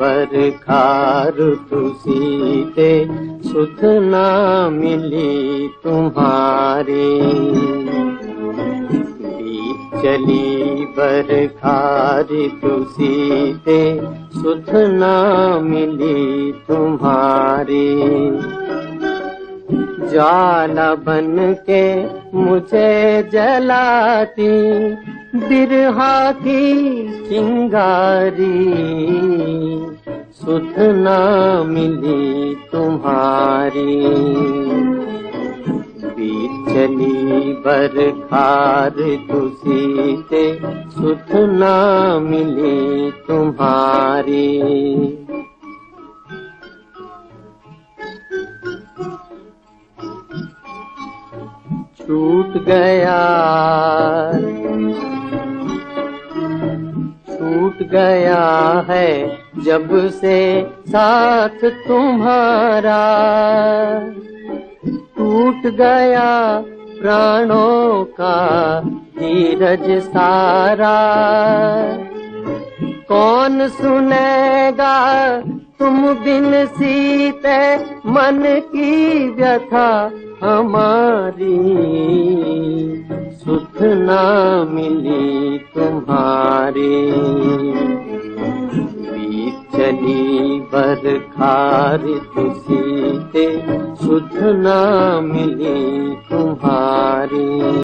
बरखार तुसीते सुध ना मिली तुम्हारी। बीत चली बरखार तुसीते सुध ना मिली तुम्हारी। ज्वाला बन के मुझे जलाती बिरहा की चिंगारी सुध ना मिली तुम्हारी। बीत चली बरखार तुसी से सुध ना मिली तुम्हारी। छूट गया। छूट गया है जब से साथ तुम्हारा। टूट गया प्राणों का धीरज सारा। कौन सुनेगा तुम बिन सीते मन की व्यथा हमारी। सुख ना मिली तुम्हारी। बीत चली बरखार तुसी ते सुध ना मिली तुम्हारी।